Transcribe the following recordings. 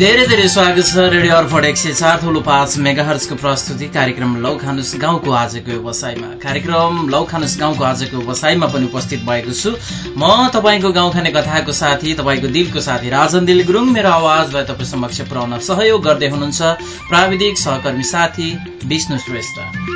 धेरै धेरै स्वागत छ रेडियो अर्फड एक सय चार थुलो पाँच मेगाहर्सको प्रस्तुति कार्यक्रम लौ खानुस गाउँको आजको व्यवसायमा। कार्यक्रम लौ खानुस गाउँको आजको व्यवसायमा पनि उपस्थित भएको छु। म तपाईँको गाउँ खाने कथाको साथी तपाईँको दिलको साथी राजन दिल गुरुङ मेरो आवाजलाई तपाईँ समक्ष पुर्याउन सहयोग गर्दै हुनुहुन्छ प्राविधिक सहकर्मी साथी विष्णु श्रेष्ठ।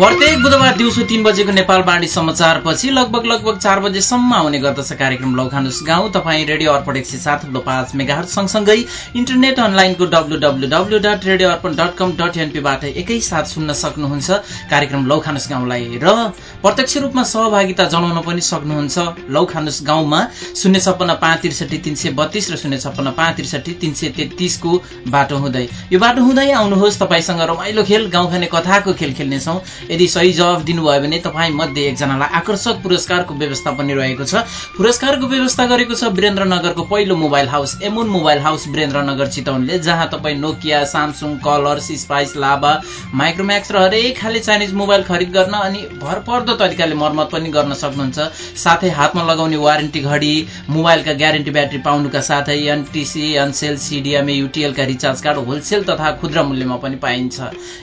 प्रत्येक बुधबार दिउँसो तीन बजेको नेपाल बाणी समाचारपछि लगभग लगभग चार बजेसम्म आउने गर्दछ कार्यक्रम लौखानुस गाउँ। तपाईँ रेडियो अर्पण एक सय सात पाँच मेगाहर सँगसँगै इन्टरनेट अनलाइनको W W W dot radio Arpan dot com dot एनपीबाट एकैसाथ सुन्न सक्नुहुन्छ। कार्यक्रम लौखानुस गाउँलाई र प्रत्यक्ष रूपमा सहभागिता जनाउन पनि सक्नुहुन्छ। लौखानुस गाउँमा शून्य छप्पन्न पाँच त्रिसठी तिन सय बत्तीस र शून्य छप्पन्न पाँच त्रिसठी तिन सय तेत्तिसको बाटो हुँदै। यो बाटो हुँदै आउनुहोस् तपाईँसँग रमाइलो खेल गाउँ खाने कथाको खेल खेल्नेछौँ। यदि सही जवाब दिनुभयो भने तपाईँ मध्ये एकजनालाई आकर्षक पुरस्कारको व्यवस्था पनि रहेको छ। पुरस्कारको व्यवस्था गरेको छ वीरेन्द्रनगरको पहिलो मोबाइल हाउस एमुन मोबाइल हाउस वीरेन्द्रनगर चितवनले जहाँ तपाईँ Nokia Samsung Colors Spice Lava Micromax र हरेक खाले चाइनिज मोबाइल खरिद गर्न अनि भरपर्दो तरिकाले मर्मत पनि गर्न सक्नुहुन्छ। साथै हातमा लगाउने वारेन्टी घडी मोबाइलका ग्यारेन्टी ब्याट्री पाउनुका साथै एनटिसी एनसेल सिडिएमए युटिएलका रिचार्ज कार्ड होलसेल तथा खुद्रा मूल्यमा पनि पाइन्छ।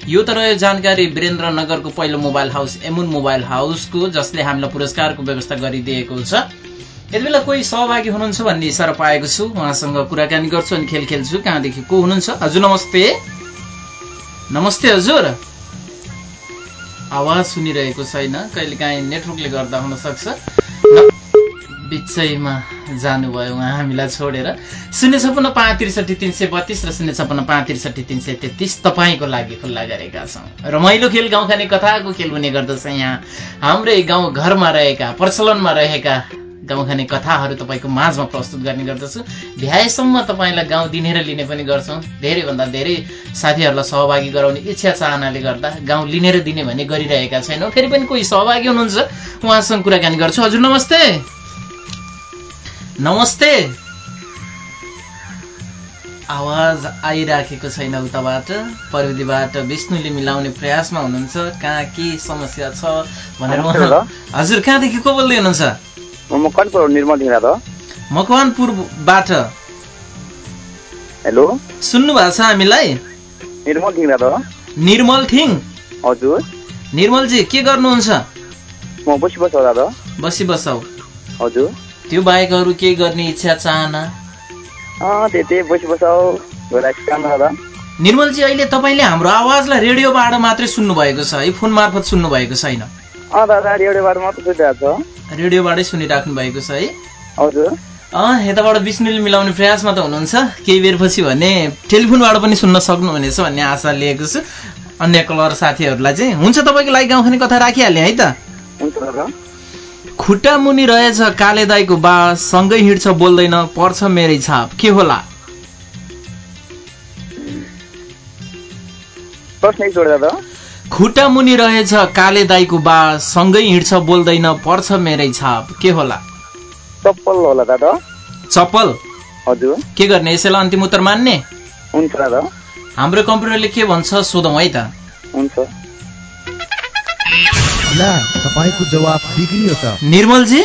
यो त रह्यो जानकारी वीरेन्द्रनगरको पहिलो मोबाइल हाउस एमुन मोबाइल हाउसको जसले हामीलाई पुरस्कारको व्यवस्था गरिदिएको छ। यति बेला कोही सहभागी हुनुहुन्छ भन्ने इसारा पाएको छु। उहाँसँग कुराकानी गर्छु अनि खेल खेल्छु। कहाँदेखि को हुनुहुन्छ? हजुर नमस्ते। नमस्ते हजुर। आवाज सुनिरहेको छैन। कहिले काहीँ नेटवर्कले गर्दा हुनसक्छ। बिचैमा जानुभयो उहाँ हामीलाई छोडेर। शून्य छपन्न पाँच त्रिसठी तिन सय बत्तिस र शून्य छपन्न पाँच त्रिसठी तिन सय तेत्तिस तपाईँको लागि खुल्ला गरेका छौँ। रमाइलो खेल गाउँ खाने कथाको खेल हुने गर्दछ यहाँ। हाम्रै गाउँ घरमा रहेका प्रचलनमा रहेका गाउँ खाने कथाहरू तपाईँको माझमा प्रस्तुत गर्ने गर्दछु। भ्याएसम्म तपाईँलाई गाउँ दिनेर लिने पनि गर्छौँ। धेरैभन्दा धेरै साथीहरूलाई सहभागी गराउने इच्छा चाहनाले गर्दा गाउँ लिनेर दिने भन्ने गरिरहेका छैनौँ। फेरि पनि कोही सहभागी हुनुहुन्छ? उहाँसँग कुराकानी गर्छु। हजुर नमस्ते। नमस्ते। आवाज आइराखेको छैन उताबाट। प्रविधिबाट विष्णुले मिलाउने प्रयासमा हुनुहुन्छ। कहाँ के समस्या छ भनेर हजुर कहाँदेखि को बोल्दै हुनुहुन्छ? मकवानपुरबाट। हेलो। सुन्नु भएको छ हामीलाई? निर्मल थिङ निर्मल थिङ हजुर। निर्मलजी के गर्नुहुन्छ? म बसी बसौ दादा बसी बसौ हजुर। त्यो बाहेक अरू केही गर्ने इच्छा चाहना? त्यही बसी बसौ निर्मलजी अहिले तपाईँले हाम्रो आवाजलाई रेडियोबाट मात्रै सुन्नुभएको छ। है फोन मार्फत सुन्नुभएको छैन। रेडियोबाटै सुनिराख्नु भएको छ है। हजुर। यताबाट विष्णुले मिलाउने प्रयासमा त हुनुहुन्छ। केही बेरपछि भने टेलिफोनबाट पनि सुन्न सक्नुहुनेछ भन्ने आशा लिएको छु। अन्य कलर साथीहरूलाई चाहिँ। हुन्छ तपाईँको लागि गाउँखाने कथा राखिहालेँ है त। खुट्टा मुनि रहेछ काले दाईको बा सँगै हिँड्छ बोल्दैन पर्छ मेरै छाप। के होला? खुट्टा मुनि रहेछ काले दाईको बा सँगै हिँड्छ बोल्दैन पर्छ मेरै छाप। के होला? चप्पल होला दादा। चप्पल? हजुर। के गर्ने? यसैलाई अन्तिम उत्तर मान्ने? हुन्छ दादा। हाम्रो कम्प्युटरले के भन्छ सोधौँ है त। हुन्छ। जवाब बिग्रियो त। निर्मलजी?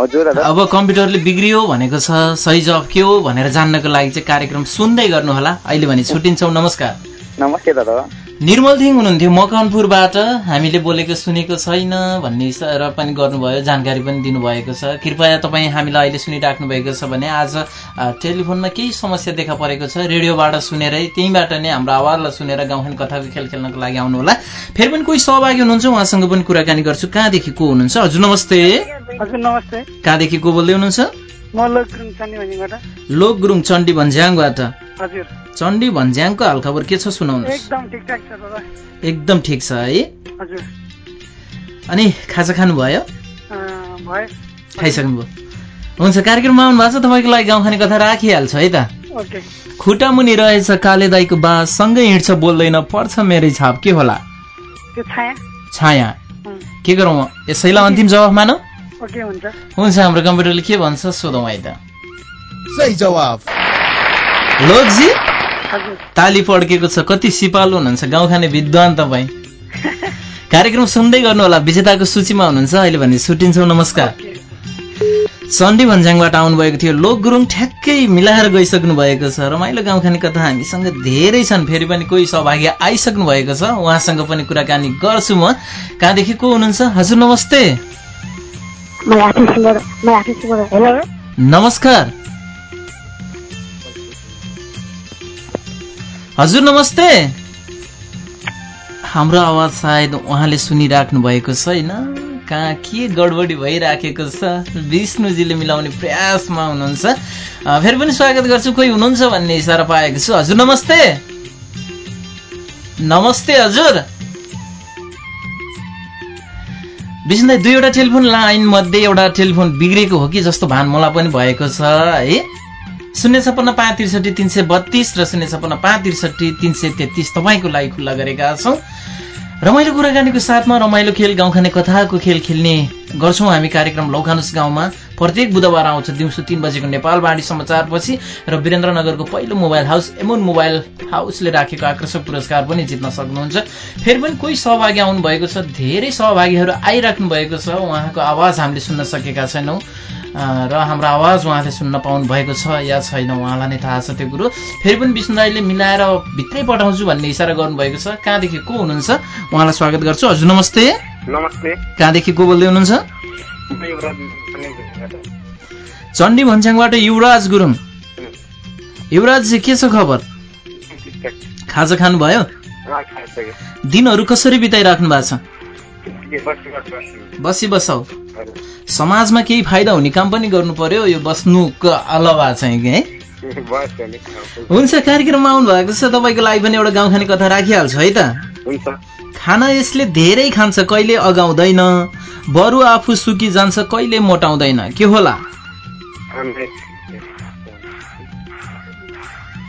हजुर अब कम्प्युटरले बिग्रियो भनेको छ सही जवाब के हो भनेर जान्नको लागि चाहिँ कार्यक्रम सुन्दै गर्नुहोला। अहिले भने छुट्टिन्छौँ। नमस्कार। नमस्ते दादा। निर्मल थिङ हुनुहुन्थ्यो। मकनपुरबाट हामीले बोलेको सुनेको छैन भन्ने र पनि गर्नुभयो जानकारी पनि दिनुभएको छ। कृपया तपाईँ हामीलाई अहिले सुनिराख्नु भएको छ भने आज टेलिफोनमा केही समस्या देखा परेको छ। रेडियोबाट सुनेरै त्यहीँबाट नै हाम्रो आवाजलाई सुनेर गाउँखाने कथाको खेल खेल्नको लागि आउनुहोला। फेरि पनि कोही सहभागी हुनुहुन्छ उहाँसँग पनि कुराकानी गर्छु। कहाँदेखि को हुनुहुन्छ? हजुर नमस्ते। हजुर नमस्ते। कहाँदेखि को बोल्दै हुनुहुन्छ? लोक गुरुङ चण्डी भन्ज्याङबाट हजुर। चण्डी भन्ज्याङको हालखबर के छ सुनाउनु एकदम ठिक छ है। अनि खाजा खानु भयो। खाइसक्नुभयो। हुन्छ कार्यक्रममा आउनु भएको छ तपाईँको लागि गाउँ खाने कथा राखिहाल्छ है त। खुट्टा मुनि रहेछ काले दाईको बा सँगै हिँड्छ बोल्दैन पर्छ मेरै छाप के होला? छाया। के गरौँ यसैलाई अन्तिम जवाफ मानौ? हुन्छ हाम्रो कम्प्युटरले के भन्छ सोधौँ है त। सही जवाफ। लोकजी ताली पड्केको छ कति सिपालु हुनुहुन्छ गाउँ खाने विद्वान तपाईँ। कार्यक्रम सुन्दै गर्नु होला विजेताको सूचीमा हुनुहुन्छ अहिले भने छुट्टिन्छौँ नमस्कार। चण्डी भन्ज्याङबाट आउनुभएको थियो लोक गुरुङ ठ्याक्कै मिलाएर गइसक्नु भएको छ रमाइलो गाउँखाने कथा हामीसँग धेरै छन् फेरि पनि कोही सहभागी आइसक्नु भएको छ उहाँसँग पनि कुराकानी गर्छु म। कहाँदेखि को हुनुहुन्छ? हजुर नमस्ते। नमस्कार। हजुर नमस्ते। हाम्रो आवाज सायद उहाँले सुनिराख्नु भएको छैन कहाँ के गडबडी भइराखेको छ? विष्णुजीले मिलाउने प्रयासमा हुनुहुन्छ। फेरि पनि स्वागत गर्छु। कोही हुनुहुन्छ भन्ने इसारा पाएको छु। हजुर नमस्ते। नमस्ते हजुर। विष्णुलाई दुईवटा टेलिफोन लाइन मध्ये एउटा टेलिफोन बिग्रेको हो कि जस्तो भान मलाई पनि भएको छ है? शून्य छपन्न पाँच त्रिसठी तिन सय बत्तिस र शून्य छपन्न पाँच त्रिसठी तिन सय तेत्तिस तपाईँको लागि खुल्ला गरेका छौँ। रमाइलो कुराकानीको साथमा रमाइलो खेल गाउँखाने कथाको खेल खेल्ने गर्छौँ हामी कार्यक्रम लौखानुस गाउँमा। प्रत्येक बुधबार आउँछ दिउँसो तिन बजेको नेपाल बाढी समाचारपछि र वीरेन्द्रनगरको पहिलो मोबाइल हाउस एमोन मोबाइल हाउसले राखेको आकर्षक पुरस्कार पनि जित्न सक्नुहुन्छ। फेरि पनि कोही सहभागी आउनु भएको छ धेरै सहभागीहरू आइराख्नु भएको छ उहाँको आवाज हामीले सुन्न सकेका छैनौँ। र हाम्रो आवाज उहाँले सुन्न पाउनु भएको छ या छैन उहाँलाई नै थाहा छ त्यो कुरो। फेरि पनि विष्णु राईले मिलाएर भित्रै पठाउँछु भन्ने इसारा गर्नुभएको छ। कहाँदेखि को हुनुहुन्छ? उहाँलाई स्वागत गर्छु। हजुर नमस्ते। नमस्ते। कहाँदेखि को बोल्दै हुनुहुन्छ? चण्डी भन्स्याङबाट युवराज गुरुङ। युवराज के छ खबर? खाजा खानुभयो? दिनहरू कसरी बिताइराख्नु भएको छ? बसी बसौ। समाजमा केही फाइदा हुने काम पनि गर्नु पर्यो यो बस्नुको अलावा चाहिँ है? हुन्छ कार्यक्रममा आउनु भएको छ तपाईँको लागि पनि एउटा गाउँखाने कथा राखिहाल्छु है त? खाना यसले धेरै खान्छ कहिले अगाउँदैन। बरु आफू सुकी जान्छ कहिले मोटाउँदैन। के होला?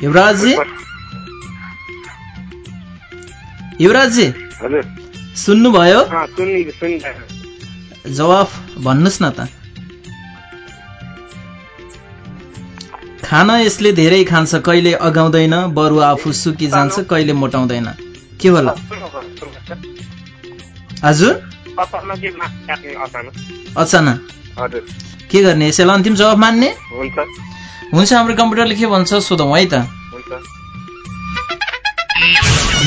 युवराजजी? हजुर। सुन्नुभयो? जवाफ भन्नुहोस् न त। खाना यसले धेरै खान्छ कहिले अगाउँदैन बरु आफू सुकी जान्छ कहिले मोटाउँदैन। के होला? हजुर? अचानक। के गर्ने? यसैलाई अन्तिम जवाब मान्ने? हुन्छ। हुन्छ हाम्रो कम्प्युटरले के भन्छ सोधौँ है त। हुन्छ।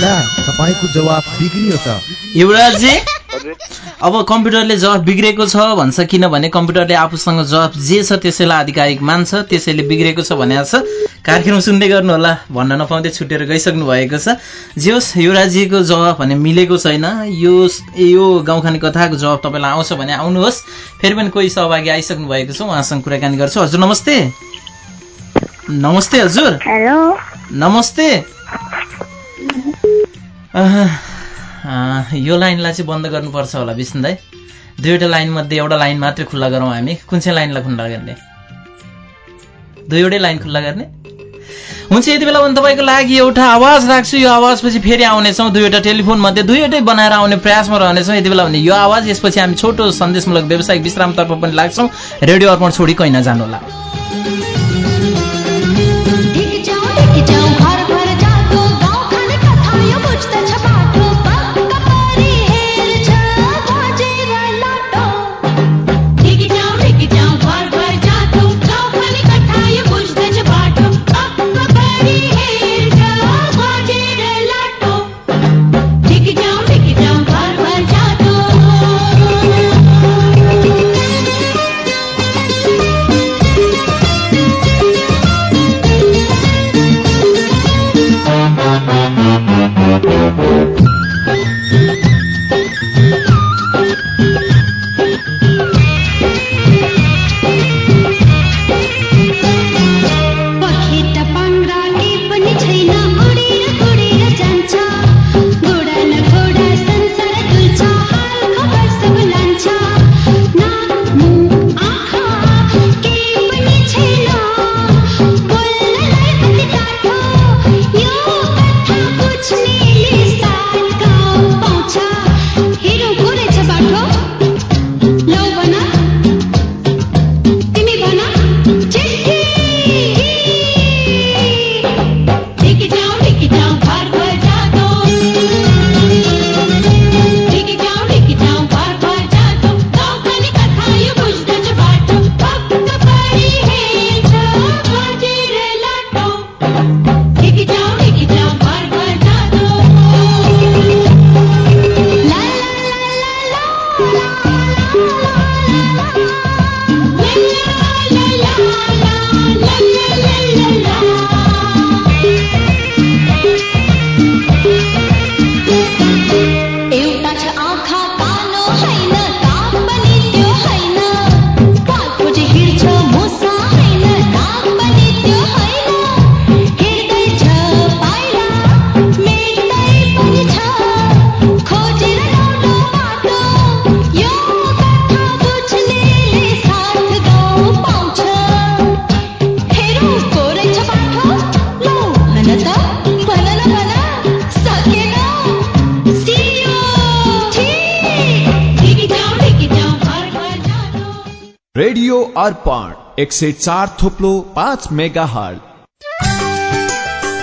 ला तपाईँको जवाब बिग्रियो त। युवराजजी हजुर। अब कम्प्युटरले जवाफ बिग्रेको छ भन्छ किनभने कम्प्युटरले आफूसँग जवाफ जे छ त्यसैलाई आधिकारिक मान्छ त्यसैले बिग्रेको छ भने छ कार्यक्रम सुन्दै गर्नु होला भन्न नपाउँदै छुटेर गइसक्नु भएको छ। जे होस् युवराजीको जवाफ भने मिलेको छैन। यो यो गाउँखाने कथाको जवाफ तपाईँलाई आउँछ भने आउनुहोस्। फेरि पनि कोही सहभागी आइसक्नु भएको छ उहाँसँग कुराकानी गर्छु। हजुर नमस्ते। नमस्ते हजुर। हेलो। नमस्ते। यो लाइनलाई चाहिँ बन्द गर्नुपर्छ होला विष्णु दाई। दुईवटा लाइनमध्ये एउटा लाइन मात्रै खुल्ला गरौँ हामी। कुन चाहिँ लाइनलाई खुल्ला गर्ने? दुईवटै लाइन खुल्ला गर्ने? हुन्छ यति बेला भने तपाईँको लागि एउटा आवाज राख्छु। यो आवाजपछि फेरि आउनेछौँ। दुईवटा टेलिफोन मध्ये दुईवटै बनाएर आउने प्रयासमा रहनेछौँ। यति बेला भने यो आवाज यसपछि हामी छोटो सन्देशमूलक व्यावसायिक विश्रामतर्फ पनि लाग्छौँ। रेडियो अर्पण छोडी कहीँ नजानुहोला। अर्पण एक सय चार थोप्लो पाँच मेगा हल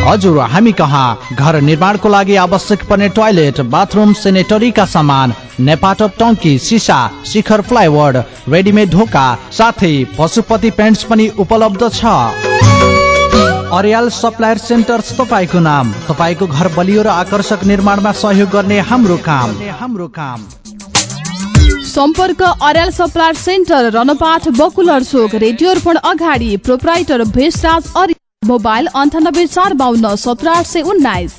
हजुर हामी कहाँ? घर निर्माणको लागि आवश्यक पर्ने टोयलेट बाथरुम सेनेटरीका सामान नेपाटप टङ्की सिसा शिखर प्लाइवुड रेडिमेड ढोका साथै पशुपति पेन्ट्स पनि उपलब्ध छ। अर्याल सप्लायर सेन्टर्स तपाईँको नाम तपाईँको घर बलियो र आकर्षक निर्माणमा सहयोग गर्ने हाम्रो काम। हाम्रो काम सम्पर्क अर्याल सप्लायर सेन्टर रनपाठ बकुलर चोक रेडियो अगाडि प्रोपराइटर भेषराज मोबाइल अन्ठानब्बे चार बाहन्न सत्र आठ सय उन्नाइस।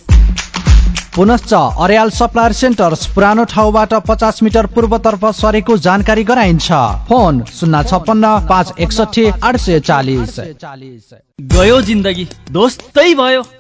पुनश्च अर्याल सप्लायर सेन्टर्स पुरानो ठाउँबाट पचास मिटर पूर्वतर्फ सरेको जानकारी गराइन्छ। फोन शून्य छप्पन्न पाँच एकसठी आठ सय चालिस। गयो जिन्दगी दोस्तै भयो।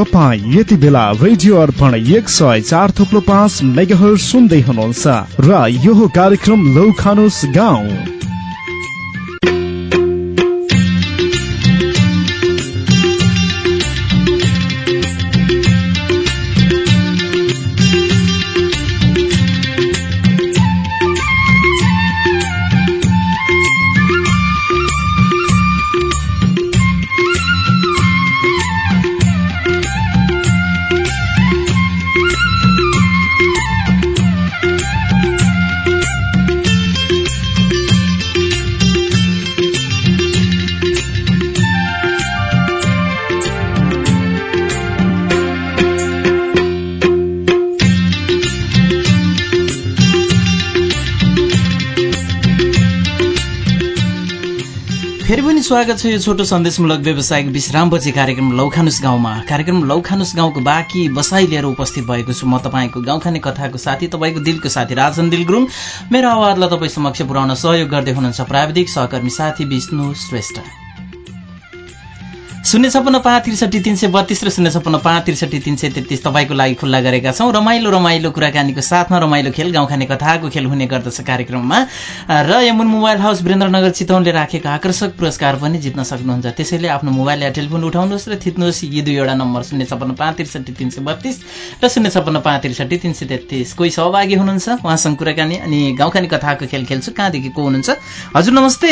तपाईँ यति बेला रेडियो अर्पण एक सय चार थुप्लो पाँच मेगाहर सुन्दै हुनुहुन्छ र यो कार्यक्रम लौ खानुस गाउँ। फेरि पनि स्वागत छ यो छोटो सन्देशमूलक व्यावसायिक विश्रामपछि कार्यक्रम लौखानुस गाउँमा। कार्यक्रम लौखानुस गाउँको बाँकी बसाइ लिएर उपस्थित भएको छु। म तपाईँको गाउँखाने कथाको साथी तपाईँको दिलको साथी राजन दिल गुरुङ मेरो आवाजलाई तपाईँ समक्ष पुर्याउन सहयोग गर्दै हुनुहुन्छ प्राविधिक सहकर्मी साथी विष्णु श्रेष्ठ। शून्य छपन्न पाँच त्रिसठी तिन सय बत्तिस र शून्य छपन्न पाँच त्रिसठी तिन सय तेत्तिस तपाईँको लागि खुल्ला गरेका छौँ। रमाइलो रमाइलो कुराकानीको साथमा रमाइलो खेल गाउँखाने कथाको खेल हुने गर्दछ कार्यक्रममा। र यमुन मोबाइल हाउस वीरेन्द्रनगर चितवनले राखेको आकर्षक पुरस्कार पनि जित्न सक्नुहुन्छ। त्यसैले आफ्नो मोबाइल या टेलिफोन उठाउनुहोस् र थिच्नुहोस् यी दुईवटा नम्बर शून्य छपन्न पाँच त्रिसठी तिन सय बत्तिस र शून्य छपन्न पाँच त्रिसठी तिन सय तेत्तिस। कोही सहभागी हुनुहुन्छ? उहाँसँग कुराकानी अनि गाउँखाने कथाको खेल खेल्छु। कहाँदेखि को हुनुहुन्छ? हजुर नमस्ते।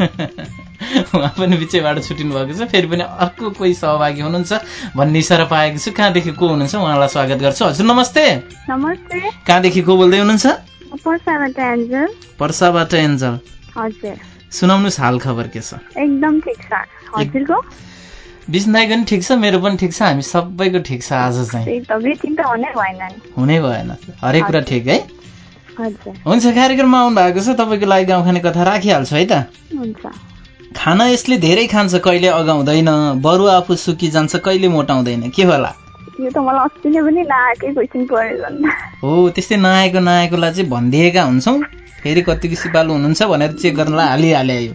उहाँ पनि बिचैबाट छुट्टिनु भएको छ। फेरि पनि अर्को कोही सहभागी हुनुहुन्छ भन्ने इसारा पाएको छु। कहाँदेखि को हुनुहुन्छ? उहाँलाई स्वागत गर्छु। हजुर नमस्ते। नमस्ते। कहाँदेखि को बोल्दै हुनुहुन्छ? पर्साबाट एन्जल। हजुर। सुनाउनुहोस् हाल खबर के छ? एकदम ठिक छ। हजुरको? पनि ठिक छ मेरो पनि ठिक छ। हामी सबैको ठिक छ आज चाहिँ। हुनै भएन हरेक कुरा ठिक है? हुन्छ कार्यक्रममा आउनु भएको छ। तपाईँको लागि गाउँ खाने कथा राखिहाल्छु है त। हुन्छ। खाना यसले धेरै खान्छ कहिले अगाउँदैन। बरु आफू सुकी जान्छ कहिले मोटाउँदैन। के होला? हो त्यस्तै नआएको नआएकोलाई चाहिँ भनिदिएका हुन्छौँ। फेरि कतिको सिपालु हुनुहुन्छ भनेर चेक गर्नलाई हालिहाले यो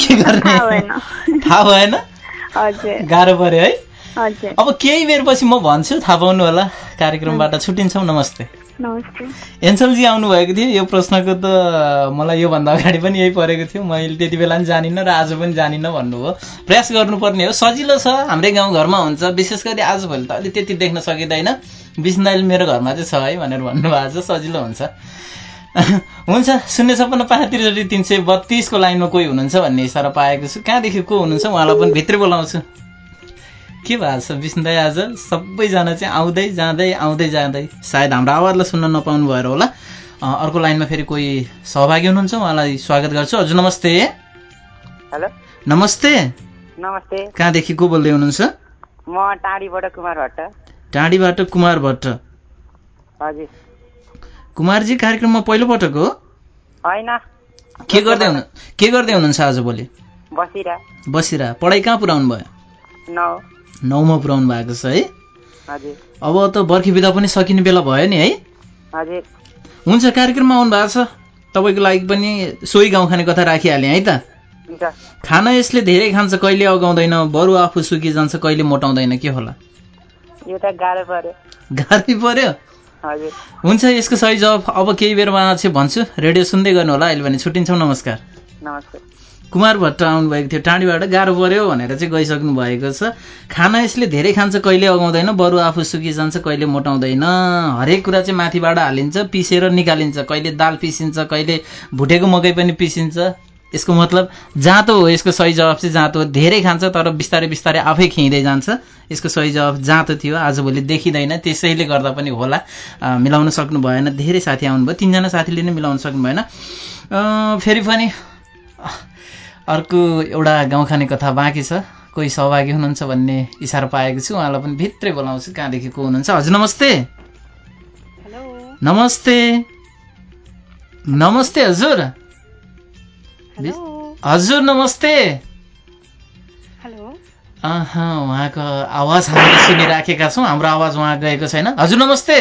के गर्ने? थाहा भएन। गाह्रो पऱ्यो है। अब केही बेरपछि म भन्छु थाहा पाउनु होला। कार्यक्रमबाट छुट्टिन्छौँ नमस्ते। एन्सलजी आउनुभएको थियो। यो प्रश्नको त मलाई योभन्दा अगाडि पनि यही परेको थियो। मैले त्यति बेला पनि जानिनँ र आज पनि जानिनँ भन्नुभयो प्रयास गर्नुपर्ने हो। सजिलो छ। हाम्रै गाउँघरमा हुन्छ। विशेष गरी आजभोलि त अहिले त्यति देख्न सकिँदैन। बिसनाइल मेरो घरमा चाहिँ छ है भनेर भन्नुभएको छ सजिलो हुन्छ। हुन्छ। शून्य छप्पन्न पाँच त्रिसठी तिन सय बत्तिसको लाइनमा कोही हुनुहुन्छ भन्ने इसारा पाएको छु। कहाँदेखि को हुनुहुन्छ? उहाँलाई पनि भित्रै बोलाउँछु। के भएको छ विष्णुदाई आज? सबैजना चाहिँ आउँदै जाँदै आउँदै जाँदै। सायद हाम्रो आवाजलाई सुन्न नपाउनु भएर होला। अर्को लाइनमा फेरि कोही सहभागी हुनुहुन्छ? उहाँलाई स्वागत गर्छु। हजुर नमस्ते। हेलो। नमस्ते। नमस्ते। कहाँदेखि को बोल्दै हुनुहुन्छ? म टाढीबाट कुमार भट्ट। टाँडीबाट कुमार भट्ट। हजुर। कुमारजी कार्यक्रममा पहिलोपटक हो? होइन। के गर्दै हुनु के गर्दै हुनुहुन्छ आज भोलि? बसिरा बसिरा पढाइ कहाँ पुऱ्याउनु भयो नौमा पुऱ्याउनु भएको छ है? अब त बर्खी बिदा पनि सकिने बेला भयो नि है? हुन्छ कार्यक्रममा आउनु भएको छ। तपाईँको लागि पनि सोही गाउँ खाने कथा राखिहालेँ है त? खाना यसले धेरै खान्छ कहिले अगाउँदैन? बरु आफू सुकी जान्छ कहिले मोटाउँदैन के होला? गाह्रो पर्यो। हुन्छ यसको सही जवाब अब केही बेरमा चाहिँ भन्छु। रेडियो सुन्दै गर्नु होला अहिले भने छुट्टिन्छौँ नमस्कार। नमस्ते कुमार भट्ट आउनुभएको थियो टाढीबाट गाह्रो पर्यो भनेर चाहिँ गइसक्नु भएको छ। खाना यसले धेरै खान्छ कहिले अगाउँदैन बरु आफू सुकी जान्छ कहिले मोटाउँदैन। हरेक कुरा चाहिँ माथिबाट हालिन्छ पिसेर निकालिन्छ। कहिले दाल पिसिन्छ कहिले भुटेको मकै पनि पिसिन्छ। यसको मतलब जाँतो हो यसको सही जवाब चाहिँ जाँतो हो। धेरै खान्छ तर बिस्तारै बिस्तारै आफै खिँदै जान्छ। यसको सही जवाब जाँतो थियो आजभोलि देखिँदैन। त्यसैले गर्दा पनि होला मिलाउन सक्नु भएन। धेरै साथी आउनुभयो तिनजना साथीले नै मिलाउन सक्नु भएन। फेरि पनि अर्को एउटा गाउँ खाने कथा बाँकी छ। कोही सहभागी हुनुहुन्छ भन्ने इसारा पाएको छु। उहाँलाई पनि भित्रै बोलाउँछु। कहाँदेखि को हुनुहुन्छ? हजुर नमस्ते। नमस्ते। नमस्ते हजुर। हजुर नमस्ते। उहाँको आवाज हामीले सुनिराखेका छौँ। हाम्रो आवाज उहाँ गएको छैन। हजुर नमस्ते।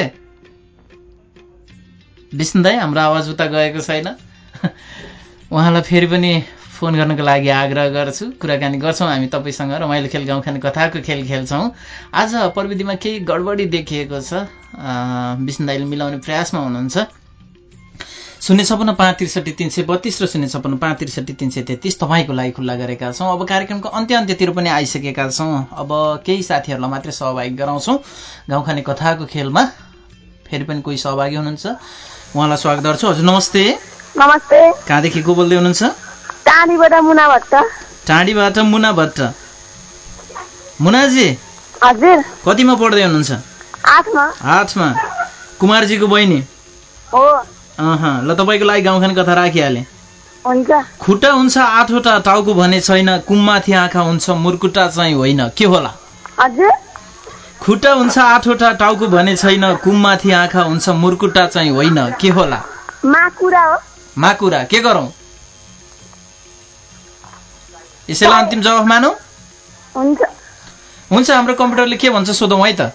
विष्णु दाई हाम्रो आवाज उता गएको छैन। उहाँलाई फेरि पनि फोन गर्नको लागि आग्रह गर्छु कुराकानी गर्छौँ हामी तपाईँसँग रमाइलो खेल गाउँ खाने कथाको खेल खेल्छौँ। आज प्रविधिमा केही गडबडी देखिएको छ। विष्णु दाईले मिलाउने प्रयासमा हुनुहुन्छ। शून्य छपन्न पाँच त्रिसठी तिन सय बत्तिस र शून्य छपन्न पाँच त्रिसठी तिन सय तेत्तिस तपाईँको लागि खुल्ला गरेका छौँ। अब कार्यक्रमको अन्त्य अन्त्यतिर पनि आइसकेका छौँ। अब केही साथीहरूलाई मात्रै सहभागी गराउँछौँ। गाउँखाने कथाको खेलमा फेरि पनि कोही सहभागी हुनुहुन्छ। उहाँलाई स्वागत गर्छु। हजुर नमस्ते। नमस्ते। कहाँदेखि को बोल्दै हुनुहुन्छ? टाढीबाट मुना भट्ट। टाँडीबाट मुना भट्ट। मुनाजी हजुर। कतिमा पढ्दै हुनुहुन्छ? आठमा। आठमा। कुमारजीको बहिनी? हो। ल तपाईँको लागि गाउँखाने कथा राखिहालेँ। खुट्टा हुन्छ आठवटा टाउको भने छैन कुममाथि आँखा हुन्छ मुर्कुटा चाहिँ होइन। के होला? खुट्टा हुन्छ आठवटा टाउको भने छैन कुममाथि आँखा हुन्छ मुर्कुटा चाहिँ होइन। के होला? माकुरा हो। माकुरा। के गरौँ? यसैलाई अन्तिम जवाफ मानौ? हुन्छ। हुन्छ हाम्रो कम्प्युटरले के भन्छ सोधौँ है त।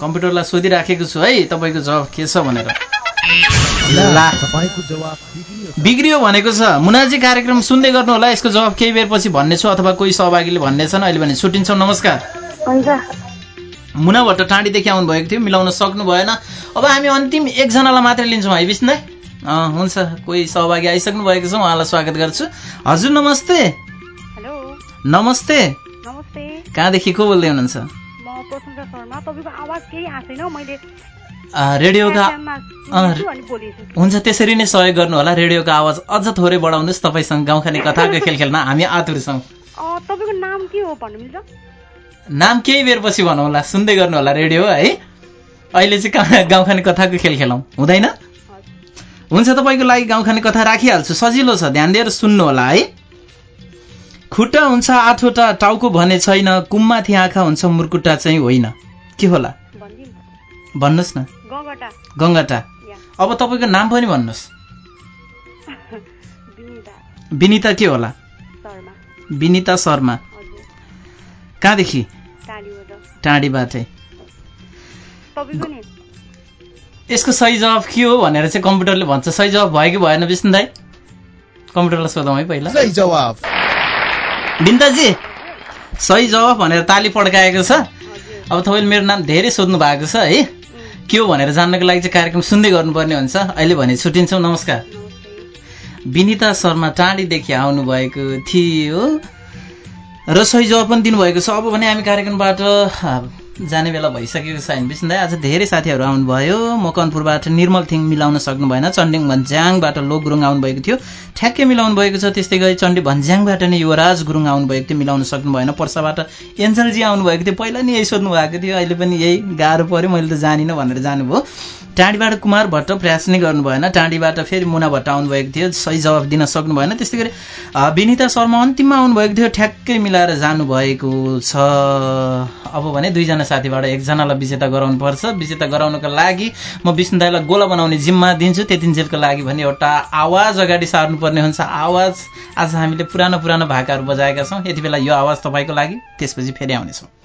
कम्प्युटरलाई सोधिराखेको छु है तपाईँको जवाफ के छ भनेर। जवाब बिग्रियो भनेको छ मुनाजी कार्यक्रम सुन्दै गर्नु होला यसको जवाब केही बेरपछि भन्ने छु अथवा कोही सहभागीले भन्ने छन् अहिले भने छुट्टिन्छौँ नमस्कार। हुन्छ। मुनाबाट टाँडीदेखि आउनुभएको थियो मिलाउन सक्नु भएन। अब हामी अन्तिम एकजनालाई मात्रै लिन्छौँ है विष्णु हुन्छ कोही सहभागी आइसक्नु भएको छ उहाँलाई स्वागत गर्छु। हजुर नमस्ते। हेलो। नमस्ते। नमस्ते। कहाँदेखि को बोल्दै हुनुहुन्छ? रेडियोका हुन्छ त्यसरी नै सहयोग गर्नु होला रेडियोको आवाज अझ थोरै बढाउनुहोस् तपाईँसँग गाउँखाने कथाको खेल खेल्न हामी आतुर छौँ। तपाईँको नाम के हो भन्नु मिल्छ? नाम केही बेरपछि भनौँला सुन्दै गर्नु होला रेडियो है। अहिले चाहिँ गाउँखाने कथाको खेल खेलौँ हुँदैन? हुन्छ तपाईँको लागि गाउँखाने कथा राखिहाल्छु। सजिलो छ ध्यान दिएर सुन्नु होला है? खुट्टा हुन्छ आठवटा टाउको भने छैन कुममाथि आँखा हुन्छ मुर्कुट्टा चाहिँ होइन। के होला? भन्नुहोस् न। गगटा गङ्गाटा। अब तपाईँको नाम पनि भन्नुहोस्। विनिता के होला? विनिता शर्मा। कहाँदेखि? टाढीबाट। यसको सही जवाफ के हो भनेर चाहिँ कम्प्युटरले भन्छ। सही जवाफ भयो कि भएन विष्णु दाई? कम्प्युटरलाई सोधौँ है पहिला। सही जवाफ बिन्दाजी सही जवाफ भनेर ताली पड्काएको छ। अब तपाईँले मेरो नाम धेरै सोध्नु भएको छ है। के हो भनेर जान्नको लागि चाहिँ कार्यक्रम सुन्दै गर्नुपर्ने हुन्छ। अहिले भने छुट्टिन्छौँ। नमस्कार। विनिता शर्मा टाढीदेखि आउनुभएको थियो। र सही जवाब पनि दिनुभएको छ। अब भने हामी कार्यक्रमबाट जाने बेला भइसकेको छ विष्णु दाई आज धेरै साथीहरू आउनुभयो। मकनपुरबाट निर्मल थिङ मिलाउन सक्नु भएन। चण्डिङ भन्ज्याङबाट लोक गुरुङ आउनुभएको थियो। ठ्याक्कै मिलाउनु भएको छ। त्यस्तै गरी चण्डी भन्ज्याङबाट नै युवराज गुरुङ आउनुभएको थियो। मिलाउन सक्नु भएन। पर्साबाट एन्जलजी आउनुभएको थियो। पहिला नि यही सोध्नु भएको थियो। अहिले पनि यही गाह्रो पऱ्यो। मैले त जानिनँ भनेर जानुभयो। टाँडीबाट कुमार भट्ट प्रयास नै गर्नु भएन। टाँडीबाट फेरि मुना भट्ट आउनुभएको थियो। सही जवाफ दिन सक्नु भएन। त्यस्तै गरी विनिता शर्मा अन्तिममा आउनुभएको थियो। ठ्याक्कै मिलाएर जानुभएको छ। अब भने दुईजना साथीबाट एकजनालाई विजेता गराउनुपर्छ विजेता गराउनको लागि म विष्णु दाईलाई गोला बनाउने जिम्मा दिन्छु। त्यतिन्जेलको लागि भने एउटा आवाज अगाडि सार्नुपर्ने हुन्छ। आवाज आज हामीले पुरानो पुरानो भाकाहरू बजाएका छौँ। यति बेला यो आवाज तपाईँको लागि। त्यसपछि फेरि आउनेछौँ।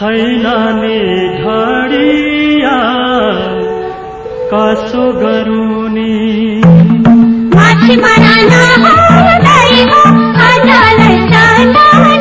छैन नि ढडिया कसो गरौँ नि माछी मारना है सही हो आँगलाई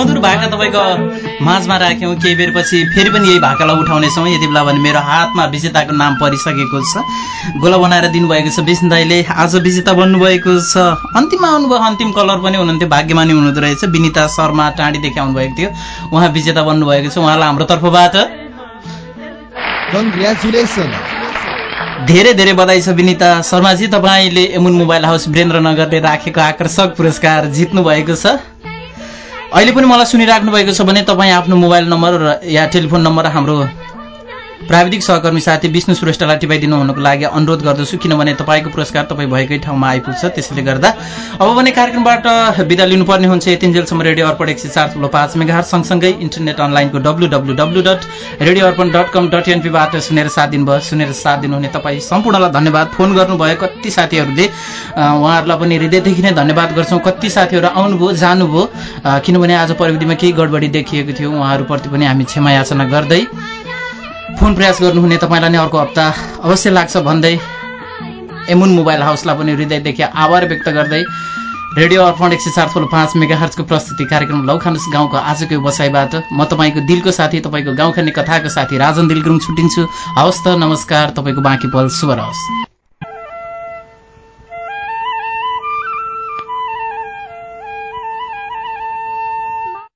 सुमधुर भाका तपाईँको माझमा राख्यौँ। केही बेरपछि फेरि पनि यही भाकालाई उठाउनेछौँ। यति बेला भने मेरो हातमा विजेताको नाम परिसकेको छ। गोला बनाएर दिनुभएको छ। विष्णु दाईले आज विजेता बन्नुभएको छ। अन्तिममा आउनुभयो अन्तिम कलर पनि हुनुहुन्थ्यो। भाग्यमानी हुनुहुँदो रहेछ। विनिता शर्मा टाँडीदेखि आउनुभएको थियो। उहाँ विजेता बन्नुभएको छ। उहाँलाई हाम्रो तर्फबाट धेरै धेरै बधाई छ विनिता शर्माजी। तपाईँले एमुन मोबाइल हाउस वीरेन्द्रनगरले राखेको आकर्षक पुरस्कार जित्नु भएको छ। अहिले पनि मलाई सुनिराख्नु भएको छ भने तपाईँ आफ्नो मोबाइल नम्बर या टेलिफोन नम्बर हाम्रो प्राविधिक सहकर्मी साथी विष्णु श्रेष्ठलाई टिपाइदिनु हुनुको लागि अनुरोध गर्दछु किनभने तपाईँको पुरस्कार तपाईँ भएकै ठाउँमा आइपुग्छ त्यसैले गर्दा अब भने कार्यक्रमबाट बिदा लिनुपर्ने हुन्छ। यतिन्जेलसम्म रेडियो अर्पण एक सय चार ठुलो पाँच मेगा सँगसँगै इन्टरनेट अनलाइनको W W W dot radio Arpan dot com dot एनपीबाट सुनेर साथ दिनुभयो। सुनेर साथ दिनुहुने तपाईँ सम्पूर्णलाई धन्यवाद। फोन गर्नुभयो कति साथीहरूले उहाँहरूलाई पनि हृदयदेखि नै धन्यवाद गर्छौँ। कति साथीहरू आउनुभयो जानुभयो किनभने आज प्रविधिमा केही गडबडी देखिएको थियो। उहाँहरूप्रति पनि हामी क्षमा याचना गर्दै फोन प्रयास गर्नुहुने तपाईँलाई नै अर्को हप्ता अवश्य लाग्छ भन्दै एमुन मोबाइल हाउसलाई पनि हृदयदेखि आभार व्यक्त गर्दै रेडियो अर्पण एक सय चार थोलो पाँच मेगा हर्चको प्रस्तुति कार्यक्रम लौखानुस गाउँको आजको यो बसाइबाट म तपाईँको दिलको साथी तपाईँको गाउँ खाने कथाको साथी राजन दिल गुरुङ छुट्टिन्छु। हवस् त नमस्कार तपाईँको बाँकी पल शुभ रहोस्।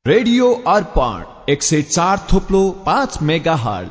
रेडियो अर्पण एक सय चार थोप्लो पाँच मेगा हल